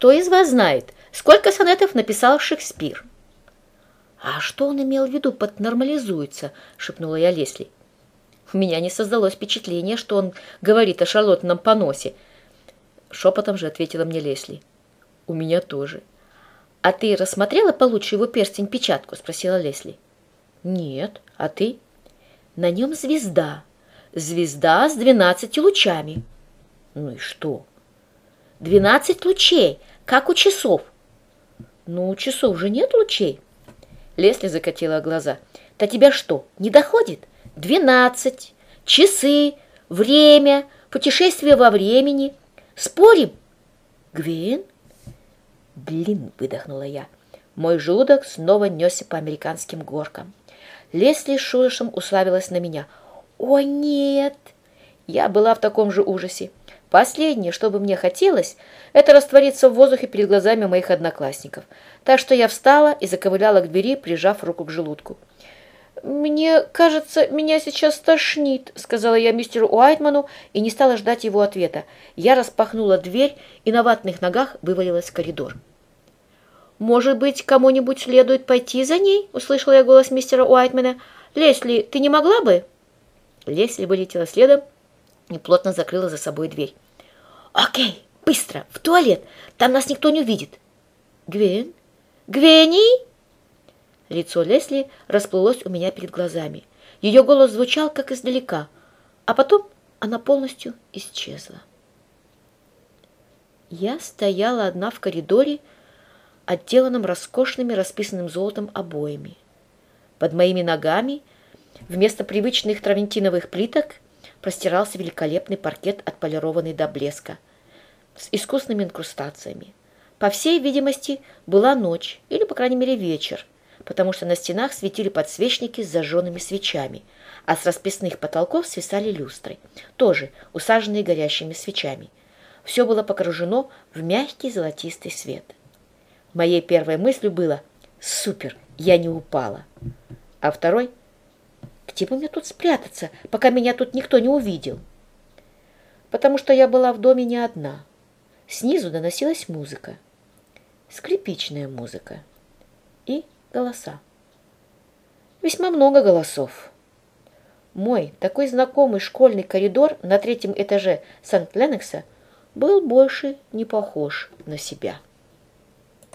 кто из вас знает, сколько сонетов написал Шекспир?» «А что он имел в виду под «нормализуется»?» — шепнула я Лесли. У меня не создалось впечатление, что он говорит о шарлотном поносе. Шепотом же ответила мне Лесли. «У меня тоже». «А ты рассмотрела получше его перстень-печатку?» — спросила Лесли. «Нет. А ты?» «На нем звезда. Звезда с двенадцати лучами». «Ну и что?» «Двенадцать лучей, как у часов». «Ну, у часов же нет лучей». Лесли закатила глаза. «Да тебя что, не доходит? Двенадцать. Часы, время, путешествие во времени. Спорим?» «Гвин?» «Блин!» — выдохнула я. Мой желудок снова несся по американским горкам. Лесли шурышем уславилась на меня. «О, нет!» Я была в таком же ужасе. Последнее, что бы мне хотелось, это раствориться в воздухе перед глазами моих одноклассников. Так что я встала и заковыляла к двери, прижав руку к желудку. «Мне кажется, меня сейчас тошнит», — сказала я мистеру Уайтману и не стала ждать его ответа. Я распахнула дверь и на ватных ногах вывалилась в коридор. «Может быть, кому-нибудь следует пойти за ней?» — услышала я голос мистера Уайтмана. «Лесли, ты не могла бы?» Лесли вылетела следом и плотно закрыла за собой дверь. «Окей, быстро, в туалет, там нас никто не увидит». «Гвен? Гвенни?» Лицо Лесли расплылось у меня перед глазами. Ее голос звучал, как издалека, а потом она полностью исчезла. Я стояла одна в коридоре, отделанном роскошными расписанным золотом обоями. Под моими ногами вместо привычных травентиновых плиток простирался великолепный паркет, отполированный до блеска, с искусными инкрустациями. По всей видимости, была ночь, или, по крайней мере, вечер, потому что на стенах светили подсвечники с зажженными свечами, а с расписных потолков свисали люстры, тоже усаженные горящими свечами. Все было погружено в мягкий золотистый свет. Моей первой мыслью было «Супер, я не упала!» А второй «Где бы мне тут спрятаться, пока меня тут никто не увидел?» Потому что я была в доме не одна. Снизу доносилась музыка. Скрипичная музыка. И голоса. Весьма много голосов. Мой такой знакомый школьный коридор на третьем этаже Санкт-Ленокса был больше не похож на себя.